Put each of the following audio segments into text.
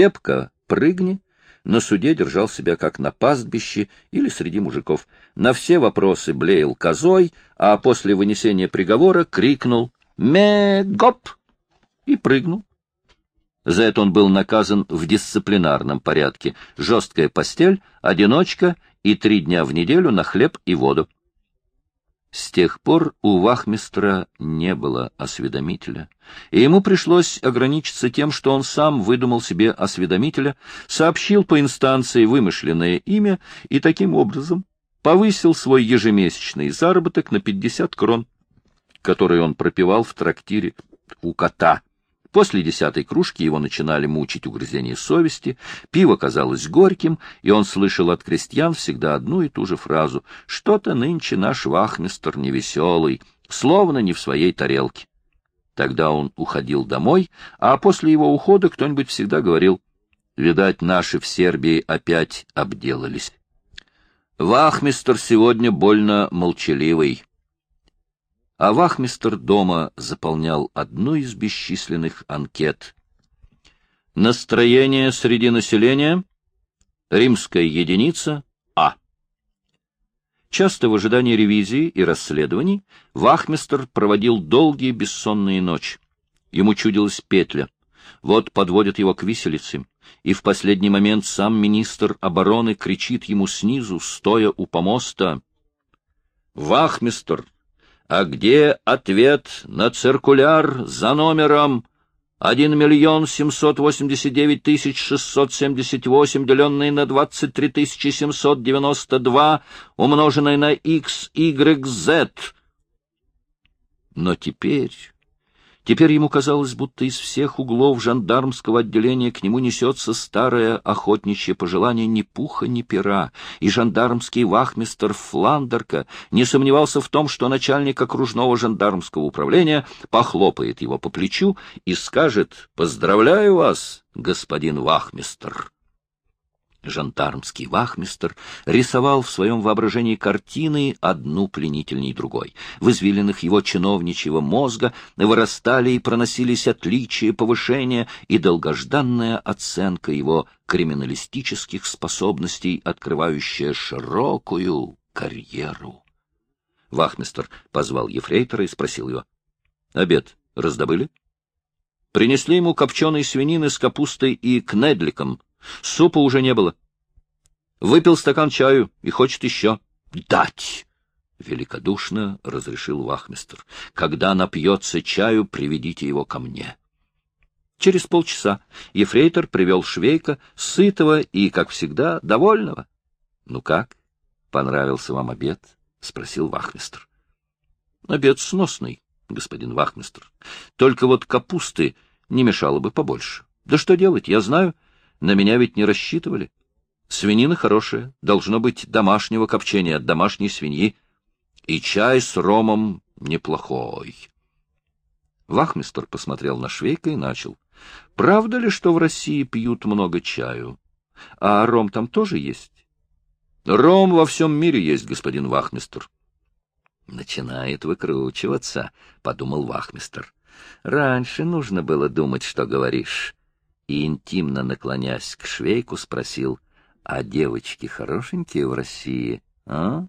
Пепка, прыгни, на суде держал себя как на пастбище или среди мужиков. На все вопросы блеял козой, а после вынесения приговора крикнул «Ме-гоп!» и прыгнул. За это он был наказан в дисциплинарном порядке. Жесткая постель, одиночка и три дня в неделю на хлеб и воду. С тех пор у вахмистра не было осведомителя, и ему пришлось ограничиться тем, что он сам выдумал себе осведомителя, сообщил по инстанции вымышленное имя и таким образом повысил свой ежемесячный заработок на 50 крон, который он пропивал в трактире у кота. После десятой кружки его начинали мучить угрызения совести, пиво казалось горьким, и он слышал от крестьян всегда одну и ту же фразу «Что-то нынче наш вахмистр невеселый, словно не в своей тарелке». Тогда он уходил домой, а после его ухода кто-нибудь всегда говорил «Видать, наши в Сербии опять обделались». Вахмистр сегодня больно молчаливый а вахмистр дома заполнял одну из бесчисленных анкет. Настроение среди населения. Римская единица А. Часто в ожидании ревизии и расследований вахмистр проводил долгие бессонные ночи. Ему чудилась петля. Вот подводят его к виселице, и в последний момент сам министр обороны кричит ему снизу, стоя у помоста. «Вахмистр, а где ответ на циркуляр за номером 1 миллион 789 тысяч 678, деленный на 23 тысячи 792, умноженный на x, y, z? Но теперь Теперь ему казалось, будто из всех углов жандармского отделения к нему несется старое охотничье пожелание ни пуха, ни пера, и жандармский вахмистер Фландерка не сомневался в том, что начальник окружного жандармского управления похлопает его по плечу и скажет «Поздравляю вас, господин вахмистер». Жандармский вахмистр рисовал в своем воображении картины одну пленительней другой. В извилинах его чиновничьего мозга вырастали и проносились отличия, повышения и долгожданная оценка его криминалистических способностей, открывающая широкую карьеру. Вахмистр позвал ефрейтора и спросил его. — Обед раздобыли? Принесли ему копченой свинины с капустой и кнедликом — Супа уже не было. Выпил стакан чаю и хочет еще. Дать! Великодушно разрешил вахмистр. Когда напьется чаю, приведите его ко мне. Через полчаса ефрейтор привел швейка, сытого и, как всегда, довольного. — Ну как? Понравился вам обед? — спросил вахмистр. — Обед сносный, господин вахмистр. Только вот капусты не мешало бы побольше. Да что делать, я знаю, на меня ведь не рассчитывали. Свинина хорошая, должно быть домашнего копчения от домашней свиньи. И чай с ромом неплохой. Вахмистер посмотрел на Швейка и начал. — Правда ли, что в России пьют много чаю? А ром там тоже есть? — Ром во всем мире есть, господин Вахмистер. — Начинает выкручиваться, — подумал Вахмистер. — Раньше нужно было думать, что говоришь и, интимно наклонясь к швейку, спросил, «А девочки хорошенькие в России, а?»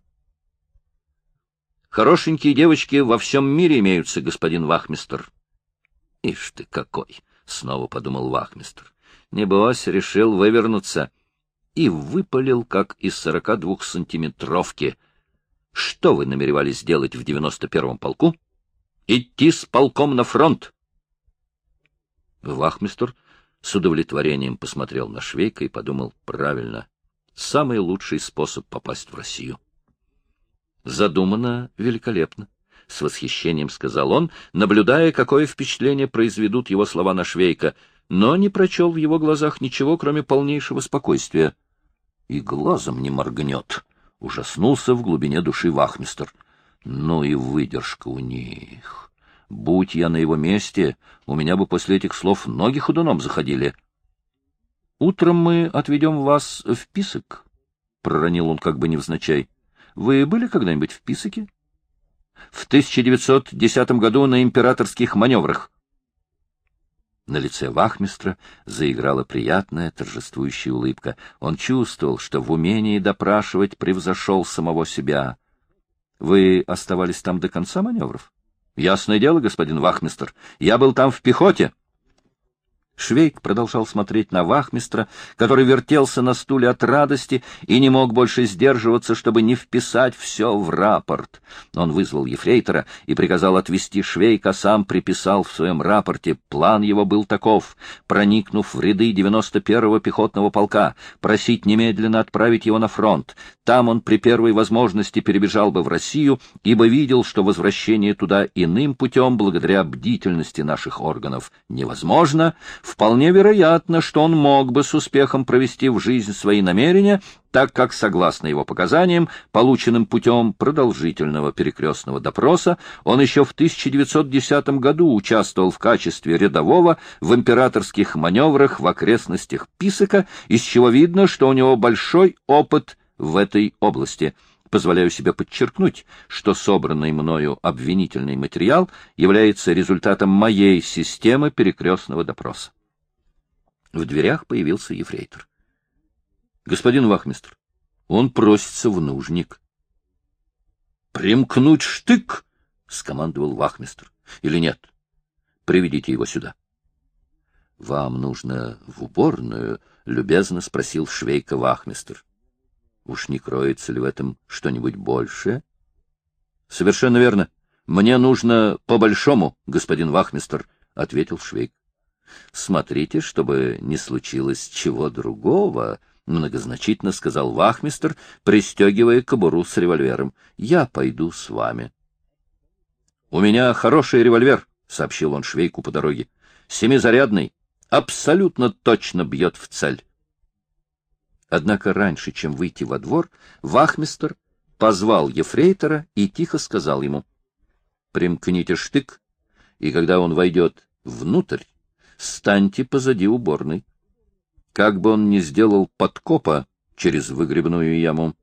«Хорошенькие девочки во всем мире имеются, господин Вахмистер». «Ишь ты какой!» — снова подумал Вахмистер. «Небось, решил вывернуться» и выпалил, как из сорока двух сантиметровки. Что вы намеревались сделать в девяносто первом полку? Идти с полком на фронт. Вахмистер с удовлетворением посмотрел на Швейка и подумал, правильно, самый лучший способ попасть в Россию. Задумано великолепно. С восхищением сказал он, наблюдая, какое впечатление произведут его слова на Швейка, но не прочел в его глазах ничего, кроме полнейшего спокойствия. И глазом не моргнет. Ужаснулся в глубине души вахмистер. Ну и выдержка у них. Будь я на его месте, у меня бы после этих слов ноги ходуном заходили. — Утром мы отведем вас в Писок, — проронил он как бы невзначай. — Вы были когда-нибудь в Писоке? — В 1910 году на императорских маневрах. На лице вахмистра заиграла приятная торжествующая улыбка. Он чувствовал, что в умении допрашивать превзошел самого себя. — Вы оставались там до конца маневров? — Ясное дело, господин вахмистр. Я был там в пехоте. — Швейк продолжал смотреть на вахмистра, который вертелся на стуле от радости и не мог больше сдерживаться, чтобы не вписать все в рапорт. Он вызвал ефрейтора и приказал отвезти Швейка, сам приписал в своем рапорте. План его был таков — проникнув в ряды 91-го пехотного полка, просить немедленно отправить его на фронт. Там он при первой возможности перебежал бы в Россию, ибо видел, что возвращение туда иным путем, благодаря бдительности наших органов, невозможно — вполне вероятно, что он мог бы с успехом провести в жизнь свои намерения, так как, согласно его показаниям, полученным путем продолжительного перекрестного допроса, он еще в 1910 году участвовал в качестве рядового в императорских маневрах в окрестностях Писака, из чего видно, что у него большой опыт в этой области — Позволяю себе подчеркнуть, что собранный мною обвинительный материал является результатом моей системы перекрестного допроса. В дверях появился ефрейтор. — Господин Вахмистр, он просится в нужник. — Примкнуть штык! — скомандовал Вахмистр. — Или нет? Приведите его сюда. — Вам нужно в уборную? — любезно спросил швейка Вахмистр. Уж не кроется ли в этом что-нибудь большее? — Совершенно верно. Мне нужно по-большому, господин Вахмистер, — ответил Швейк. — Смотрите, чтобы не случилось чего другого, — многозначительно сказал Вахмистер, пристегивая кобуру с револьвером. — Я пойду с вами. — У меня хороший револьвер, — сообщил он Швейку по дороге. — Семизарядный, абсолютно точно бьет в цель. Однако раньше, чем выйти во двор, вахмистер позвал ефрейтора и тихо сказал ему, «Примкните штык, и когда он войдет внутрь, станьте позади уборной. Как бы он ни сделал подкопа через выгребную яму».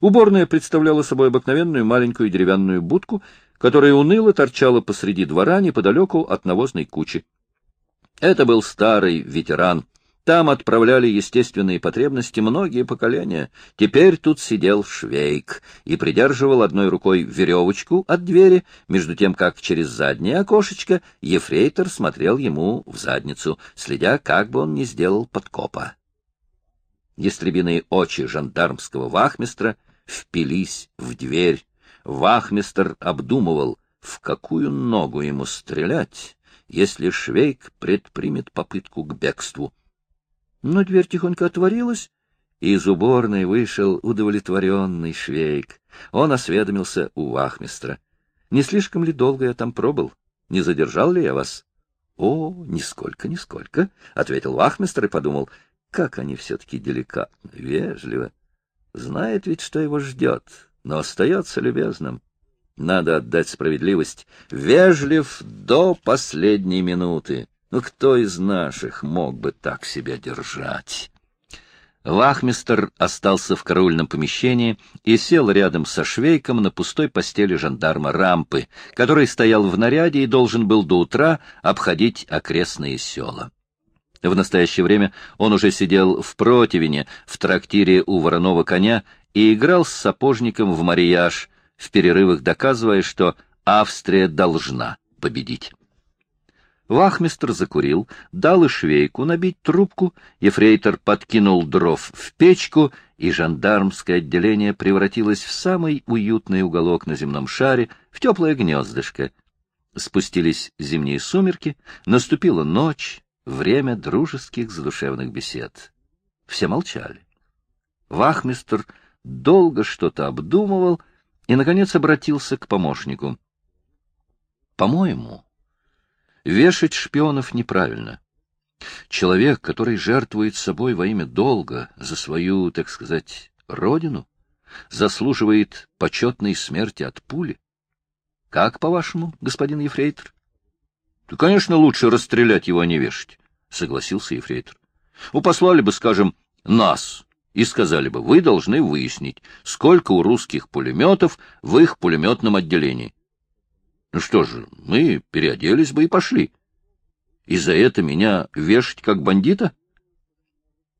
Уборная представляла собой обыкновенную маленькую деревянную будку, которая уныло торчала посреди двора неподалеку от навозной кучи. Это был старый ветеран, там отправляли естественные потребности многие поколения. Теперь тут сидел Швейк и придерживал одной рукой веревочку от двери, между тем, как через заднее окошечко ефрейтор смотрел ему в задницу, следя, как бы он не сделал подкопа. Ястребиные очи жандармского вахмистра впились в дверь. Вахмистр обдумывал, в какую ногу ему стрелять, если Швейк предпримет попытку к бегству. Но дверь тихонько отворилась, и из уборной вышел удовлетворенный швейк. Он осведомился у вахмистра. — Не слишком ли долго я там пробыл? Не задержал ли я вас? — О, нисколько, нисколько, — ответил вахмистр и подумал, как они все-таки деликатно, вежливо. Знает ведь, что его ждет, но остается любезным. Надо отдать справедливость. Вежлив до последней минуты. Ну, кто из наших мог бы так себя держать? Вахмистер остался в караульном помещении и сел рядом со швейком на пустой постели жандарма Рампы, который стоял в наряде и должен был до утра обходить окрестные села. В настоящее время он уже сидел в противне в трактире у вороного коня и играл с сапожником в марияж, в перерывах доказывая, что Австрия должна победить. Вахмистр закурил, дал и швейку набить трубку, ефрейтор подкинул дров в печку, и жандармское отделение превратилось в самый уютный уголок на земном шаре, в теплое гнездышко. Спустились зимние сумерки, наступила ночь, время дружеских задушевных бесед. Все молчали. Вахмистр долго что-то обдумывал и, наконец, обратился к помощнику. — По-моему, Вешать шпионов неправильно. Человек, который жертвует собой во имя долга, за свою, так сказать, родину, заслуживает почетной смерти от пули. Как, по-вашему, господин Ефрейтор? — Да, конечно, лучше расстрелять его, а не вешать, — согласился Ефрейтор. — Упослали бы, скажем, нас, и сказали бы, вы должны выяснить, сколько у русских пулеметов в их пулеметном отделении. Ну что же, мы переоделись бы и пошли. И за это меня вешать как бандита?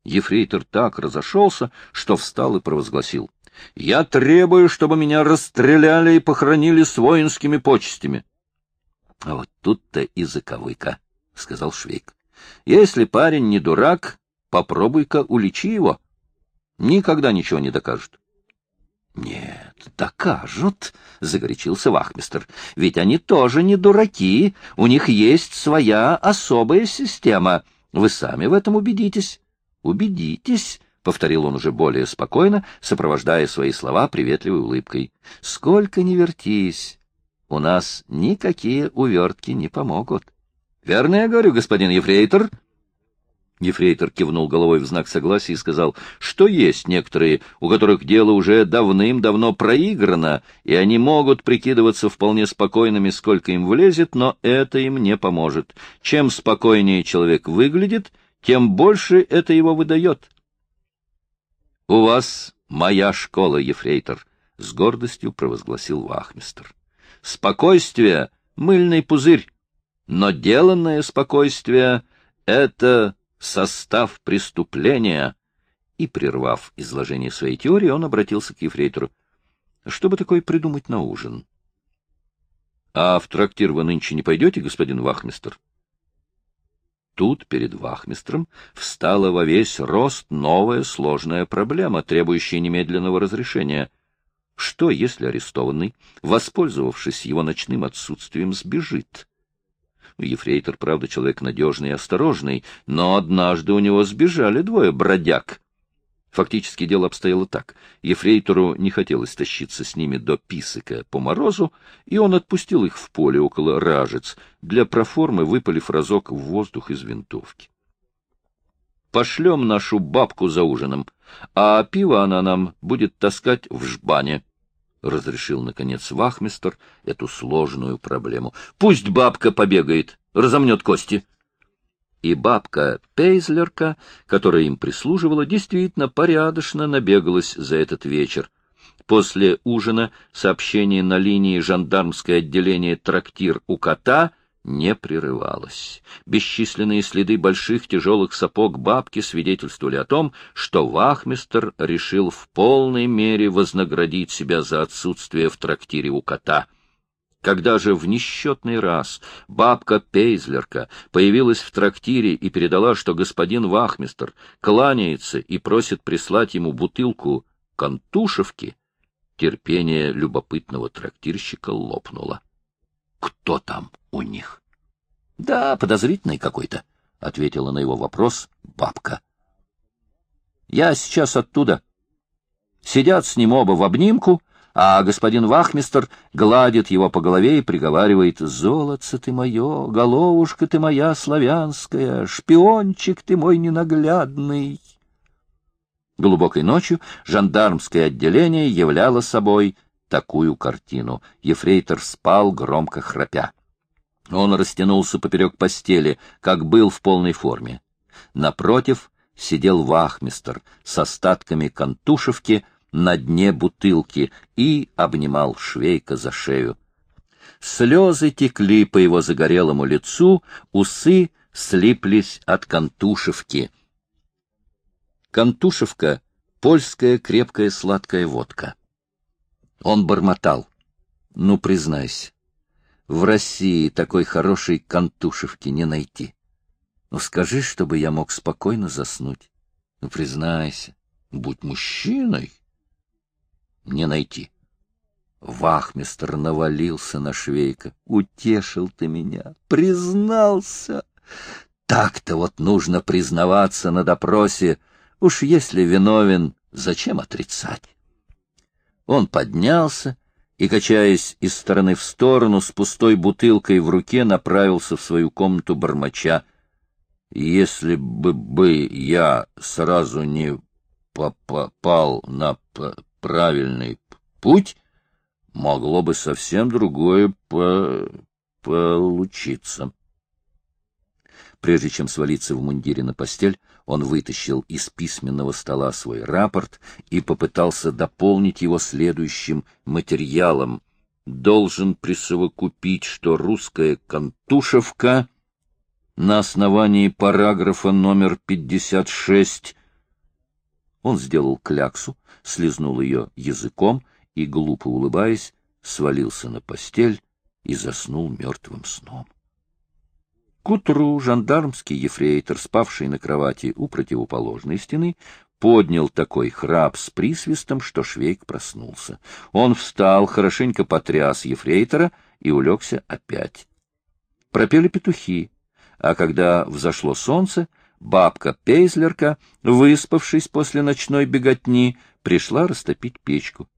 Ефрейтор так разошелся, что встал и провозгласил. — Я требую, чтобы меня расстреляли и похоронили с воинскими почестями. — А вот тут-то и заковыка, — сказал Швейк. — Если парень не дурак, попробуй-ка уличи его. Никогда ничего не докажет. — Нет, докажут, — загорячился вахмистр. — Ведь они тоже не дураки, у них есть своя особая система. Вы сами в этом убедитесь. Убедитесь, — повторил он уже более спокойно, сопровождая свои слова приветливой улыбкой. — Сколько ни вертись, у нас никакие увертки не помогут. — Верно я говорю, господин Ефрейтор? Ефрейтор кивнул головой в знак согласия и сказал, что есть некоторые, у которых дело уже давным-давно проиграно, и они могут прикидываться вполне спокойными, сколько им влезет, но это им не поможет. Чем спокойнее человек выглядит, тем больше это его выдает. — У вас моя школа, ефрейтор, — с гордостью провозгласил вахмистр. — Спокойствие — мыльный пузырь, но деланное спокойствие — это состав преступления. И, прервав изложение своей теории, он обратился к ефрейтору. — Что бы такое придумать на ужин? — А в трактир вы нынче не пойдете, господин вахмистр? — Тут перед вахмистром встала во весь рост новая сложная проблема, требующая немедленного разрешения. Что, если арестованный, воспользовавшись его ночным отсутствием, сбежит? Ефрейтор, правда, человек надежный и осторожный, но однажды у него сбежали двое бродяг. Фактически дело обстояло так. Ефрейтору не хотелось тащиться с ними до Писака по морозу, и он отпустил их в поле около Ражец, для проформы выпалив разок в воздух из винтовки. «Пошлем нашу бабку за ужином, а пиво она нам будет таскать в жбане», — разрешил, наконец, вахмистер эту сложную проблему. «Пусть бабка побегает, разомнет кости» и бабка Пейзлерка, которая им прислуживала, действительно порядочно набегалась за этот вечер. После ужина сообщение на линии жандармское отделение «Трактир у кота» не прерывалось. Бесчисленные следы больших тяжелых сапог бабки свидетельствовали о том, что вахмистер решил в полной мере вознаградить себя за отсутствие в трактире у кота — когда же в несчетный раз бабка Пейзлерка появилась в трактире и передала, что господин Вахмистер кланяется и просит прислать ему бутылку контушевки, терпение любопытного трактирщика лопнуло. Кто там у них? — Да, подозрительный какой-то, — ответила на его вопрос бабка. — Я сейчас оттуда. Сидят с ним оба в обнимку, а господин Вахмистер гладит его по голове и приговаривает «Золотце ты мое, головушка ты моя славянская, шпиончик ты мой ненаглядный». Глубокой ночью жандармское отделение являло собой такую картину. Ефрейтор спал, громко храпя. Он растянулся поперек постели, как был в полной форме. Напротив сидел вахмистер с остатками контушевки — на дне бутылки и обнимал Швейка за шею. Слезы текли по его загорелому лицу, усы слиплись от контушевки. Контушевка — польская крепкая сладкая водка. Он бормотал. Ну, признайся, в России такой хорошей контушевки не найти. Ну, скажи, чтобы я мог спокойно заснуть. Ну, признайся, будь мужчиной не найти. Вахмистр навалился на Швейка. Утешил ты меня, признался. Так-то вот нужно признаваться на допросе. Уж если виновен, зачем отрицать? Он поднялся и, качаясь из стороны в сторону, с пустой бутылкой в руке направился в свою комнату бормоча. Если бы бы я сразу не попал на правильный путь, могло бы совсем другое по... получиться. Прежде чем свалиться в мундире на постель, он вытащил из письменного стола свой рапорт и попытался дополнить его следующим материалом. Должен присовокупить, что русская контушевка на основании параграфа номер 56. Он сделал кляксу, слезнул ее языком и, глупо улыбаясь, свалился на постель и заснул мертвым сном. К утру жандармский ефрейтор, спавший на кровати у противоположной стены, поднял такой храп с присвистом, что Швейк проснулся. Он встал, хорошенько потряс ефрейтора и улегся опять. Пропели петухи, а когда взошло солнце, бабка-пейзлерка, выспавшись после ночной беготни, пришла растопить печку.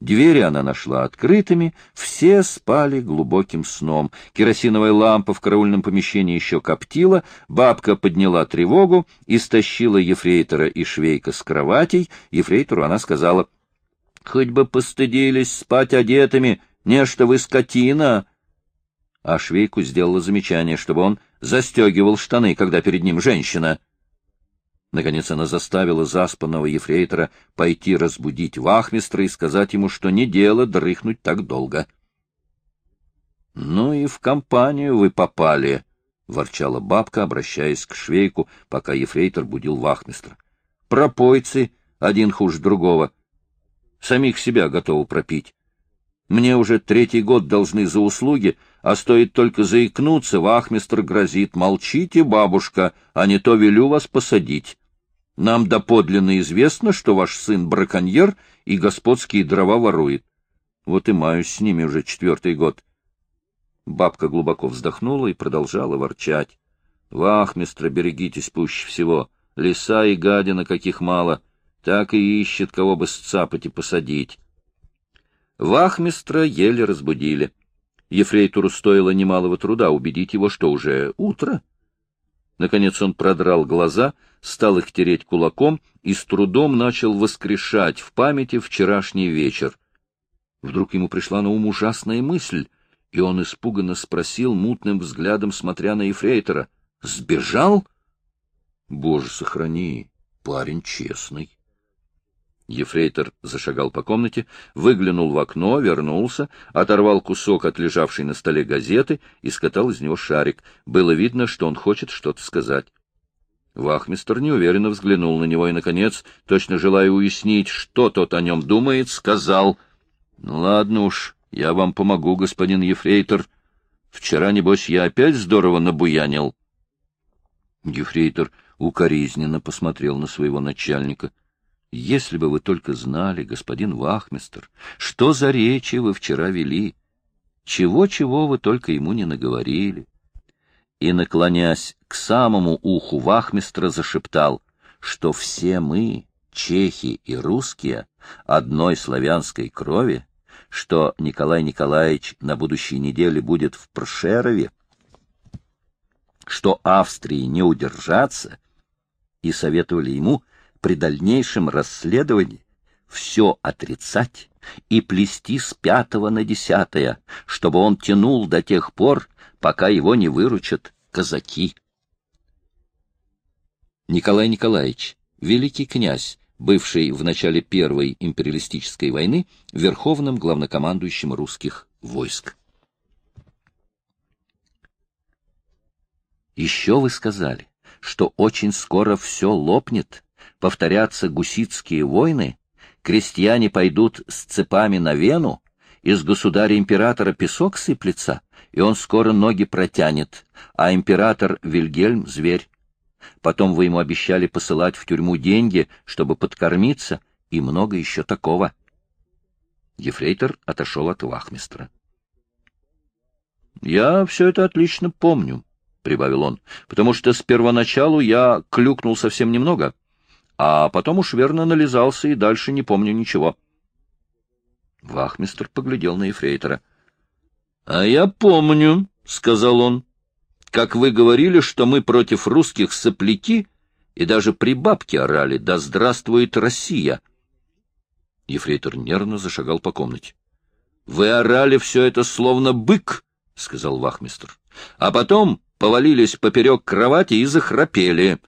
Двери она нашла открытыми, все спали глубоким сном. Керосиновая лампа в караульном помещении еще коптила, бабка подняла тревогу и стащила ефрейтора и швейка с кроватей. Ефрейтору она сказала, — Хоть бы постыдились спать одетыми, не что вы скотина. А швейку сделала замечание, чтобы он застегивал штаны, когда перед ним женщина. Наконец она заставила заспанного ефрейтора пойти разбудить вахмистра и сказать ему, что не дело дрыхнуть так долго. — Ну и в компанию вы попали, — ворчала бабка, обращаясь к швейку, пока ефрейтор будил вахмистра. — Пропойцы, один хуже другого. Самих себя готовы пропить. Мне уже третий год должны за услуги, а стоит только заикнуться, вахмистр грозит. Молчите, бабушка, а не то велю вас посадить. Нам доподлинно известно, что ваш сын браконьер и господские дрова ворует. Вот и маюсь с ними уже четвертый год. Бабка глубоко вздохнула и продолжала ворчать. Вахмистра, берегитесь пуще всего. Лиса и гадина каких мало. Так и ищет, кого бы сцапать и посадить. Вахмистра еле разбудили. Ефрейтору стоило немалого труда убедить его, что уже утро. Наконец он продрал глаза, стал их тереть кулаком и с трудом начал воскрешать в памяти вчерашний вечер. Вдруг ему пришла на ум ужасная мысль, и он испуганно спросил, мутным взглядом смотря на Ефрейтора, «Сбежал?» «Боже, сохрани, парень честный». Ефрейтор зашагал по комнате, выглянул в окно, вернулся, оторвал кусок от лежавшей на столе газеты и скатал из него шарик. Было видно, что он хочет что-то сказать. Вахмистер неуверенно взглянул на него и, наконец, точно желая уяснить, что тот о нем думает, сказал, — Ну, ладно уж, я вам помогу, господин Ефрейтор. Вчера, небось, я опять здорово набуянил. Ефрейтор укоризненно посмотрел на своего начальника — если бы вы только знали, господин Вахмистер, что за речи вы вчера вели, чего-чего вы только ему не наговорили. И, наклонясь к самому уху Вахмистра, зашептал, что все мы, чехи и русские, одной славянской крови, что Николай Николаевич на будущей неделе будет в Прошерове, что Австрии не удержаться, и советовали ему — при дальнейшем расследовании все отрицать и плести с пятого на десятое, чтобы он тянул до тех пор, пока его не выручат казаки. Николай Николаевич, великий князь, бывший в начале Первой империалистической войны верховным главнокомандующим русских войск. Еще вы сказали, что очень скоро все лопнет, повторятся гуситские войны, крестьяне пойдут с цепами на Вену, из государя-императора песок сыплется, и он скоро ноги протянет, а император Вильгельм — зверь. Потом вы ему обещали посылать в тюрьму деньги, чтобы подкормиться, и много еще такого. Ефрейтор отошел от вахмистра. — Я все это отлично помню, — прибавил он, — потому что с первоначалу я клюкнул совсем немного — а потом уж верно нализался и дальше не помню ничего. Вахмистр поглядел на Ефрейтора. — А я помню, — сказал он, — как вы говорили, что мы против русских сопляки и даже при бабке орали «Да здравствует Россия!» Ефрейтор нервно зашагал по комнате. — Вы орали все это словно бык, — сказал вахмистр, — а потом повалились поперек кровати и захрапели.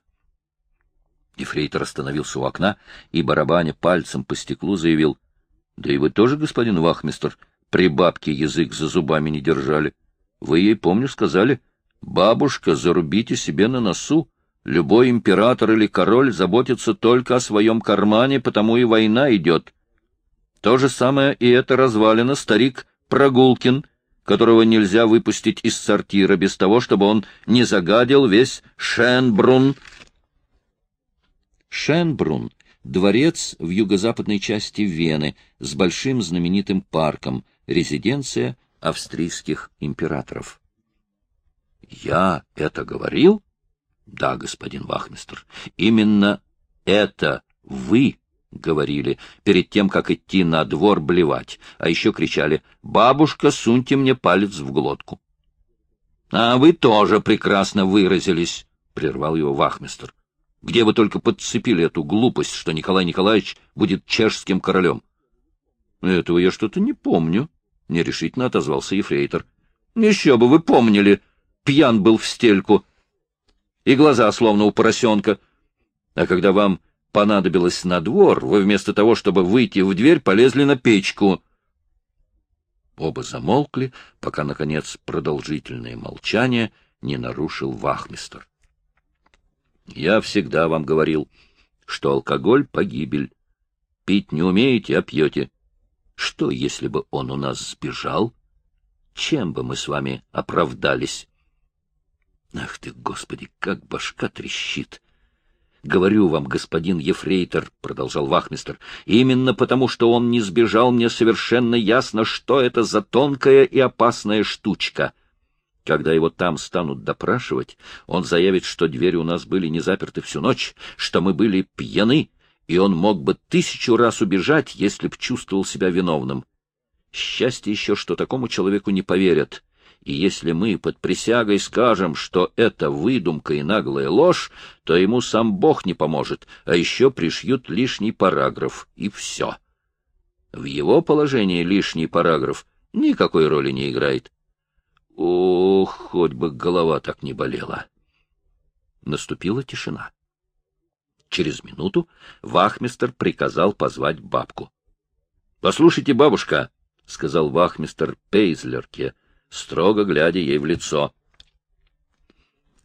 Ефрейтор остановился у окна и, барабаня пальцем по стеклу, заявил, — Да и вы тоже, господин Вахмистер, при бабке язык за зубами не держали. Вы ей, помню, сказали, Бабушка, зарубите себе на носу. Любой император или король заботится только о своем кармане, потому и война идет. То же самое и это развалина старик Прогулкин, которого нельзя выпустить из сортира без того, чтобы он не загадил весь Шенбрун. Шенбрун — дворец в юго-западной части Вены с большим знаменитым парком, резиденция австрийских императоров. — Я это говорил? — Да, господин Вахмистр. Именно это вы говорили, перед тем, как идти на двор блевать, а еще кричали «Бабушка, суньте мне палец в глотку». — А вы тоже прекрасно выразились, — прервал его вахмистр. — Где вы только подцепили эту глупость, что Николай Николаевич будет чешским королем? — Этого я что-то не помню, — нерешительно отозвался ефрейтор. — Еще бы вы помнили, пьян был в стельку, и глаза словно у поросенка. А когда вам понадобилось на двор, вы вместо того, чтобы выйти в дверь, полезли на печку. Оба замолкли, пока, наконец, продолжительное молчание не нарушил вахмистр. — Я всегда вам говорил, что алкоголь — погибель. Пить не умеете, а пьете. Что, если бы он у нас сбежал? Чем бы мы с вами оправдались? Ах ты, Господи, как башка трещит! — Говорю вам, господин Ефрейтор, — продолжал вахмистер, — именно потому, что он не сбежал, мне совершенно ясно, что это за тонкая и опасная штучка. Когда его там станут допрашивать, он заявит, что двери у нас были не заперты всю ночь, что мы были пьяны, и он мог бы тысячу раз убежать, если б чувствовал себя виновным. Счастье еще, что такому человеку не поверят и если мы под присягой скажем, что это выдумка и наглая ложь, то ему сам Бог не поможет, а еще пришьют лишний параграф, и все. В его положении лишний параграф никакой роли не играет. Ох, хоть бы голова так не болела. Наступила тишина. Через минуту вахмистер приказал позвать бабку. — Послушайте, бабушка, — сказал вахмистер Пейзлерке, — строго глядя ей в лицо.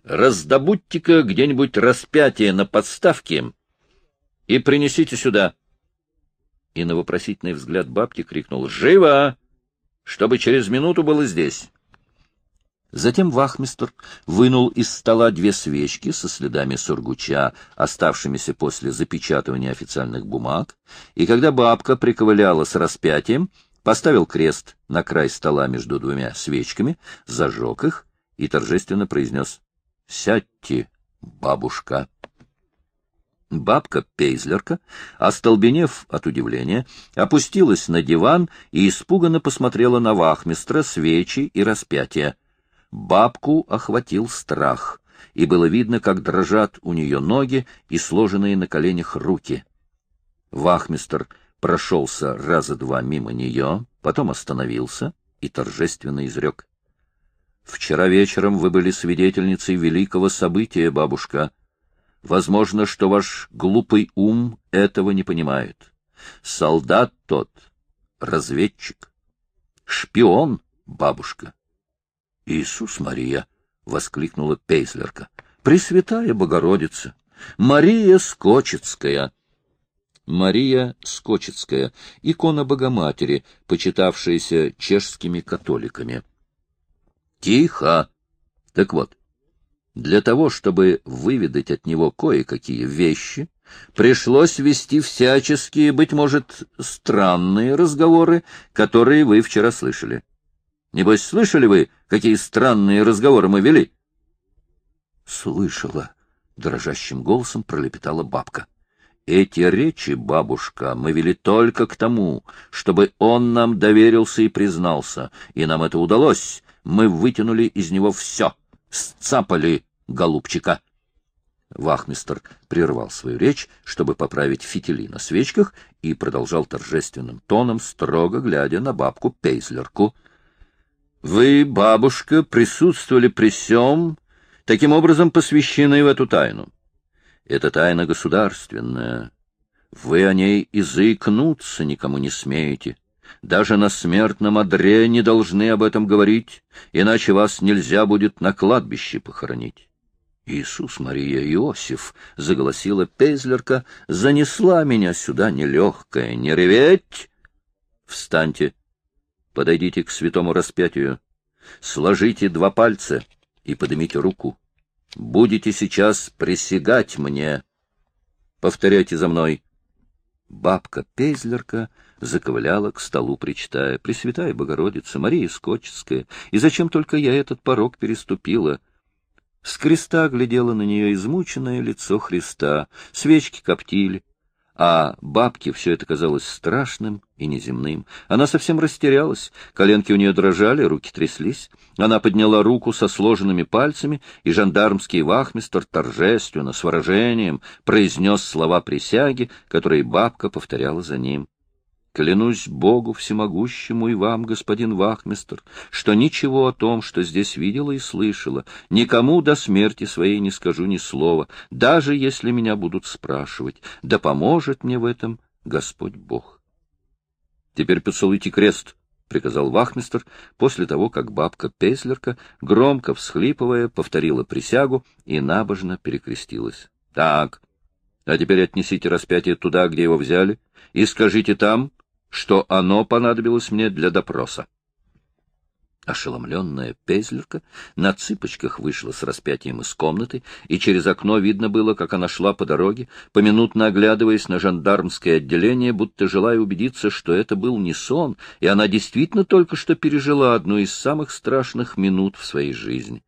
«Раздобудьте-ка где-нибудь распятие на подставке и принесите сюда». И на вопросительный взгляд бабки крикнул «Живо! Чтобы через минуту было здесь». Затем вахмистр вынул из стола две свечки со следами сургуча, оставшимися после запечатывания официальных бумаг, и когда бабка приковыляла с распятием, поставил крест на край стола между двумя свечками, зажег их и торжественно произнес «Сядьте, бабушка». Бабка-пейзлерка, остолбенев от удивления, опустилась на диван и испуганно посмотрела на вахмистра, свечи и распятия. Бабку охватил страх, и было видно, как дрожат у нее ноги и сложенные на коленях руки. Вахмистр прошелся раза два мимо нее, потом остановился и торжественно изрек. — Вчера вечером вы были свидетельницей великого события, бабушка. Возможно, что ваш глупый ум этого не понимает. Солдат тот, разведчик, шпион, бабушка. — Иисус Мария! — воскликнула Пейслерка. — Пресвятая Богородица! Мария Скочецкая! — Мария Скочецкая, икона Богоматери, почитавшаяся чешскими католиками. Тихо! Так вот, для того, чтобы выведать от него кое-какие вещи, пришлось вести всяческие, быть может, странные разговоры, которые вы вчера слышали. Небось, слышали вы, какие странные разговоры мы вели? — Слышала, — дрожащим голосом пролепетала бабка. Эти речи, бабушка, мы вели только к тому, чтобы он нам доверился и признался, и нам это удалось. Мы вытянули из него все, сцапали голубчика. Вахмистр прервал свою речь, чтобы поправить фитили на свечках, и продолжал торжественным тоном, строго глядя на бабку Пейзлерку. — Вы, бабушка, присутствовали при всем, таким образом посвящены в эту тайну. Это тайна государственная. Вы о ней и заикнуться никому не смеете. Даже на смертном одре не должны об этом говорить, иначе вас нельзя будет на кладбище похоронить. Иисус Мария Иосиф, — заголосила Пейзлерка, — занесла меня сюда нелегкая, не реветь! Встаньте, подойдите к святому распятию, сложите два пальца и поднимите руку. Будете сейчас присягать мне. Повторяйте за мной. Бабка Пейзлерка заковыляла к столу, причитая, «Пресвятая Богородица, Мария Скотческая, и зачем только я этот порог переступила?» С креста глядело на нее измученное лицо Христа, свечки коптили, а бабке все это казалось страшным и неземным. Она совсем растерялась, коленки у нее дрожали, руки тряслись. Она подняла руку со сложенными пальцами, и жандармский вахмистр торжественно, с выражением, произнес слова присяги, которые бабка повторяла за ним. Клянусь Богу всемогущему и вам, господин Вахмистр, что ничего о том, что здесь видела и слышала, никому до смерти своей не скажу ни слова, даже если меня будут спрашивать, да поможет мне в этом Господь Бог. — Теперь поцелуйте крест, — приказал Вахмистр после того, как бабка Пейслерка, громко всхлипывая, повторила присягу и набожно перекрестилась. — Так, а теперь отнесите распятие туда, где его взяли, и скажите там, что оно понадобилось мне для допроса. Ошеломленная Пезлерка на цыпочках вышла с распятием из комнаты, и через окно видно было, как она шла по дороге, поминутно оглядываясь на жандармское отделение, будто желая убедиться, что это был не сон, и она действительно только что пережила одну из самых страшных минут в своей жизни.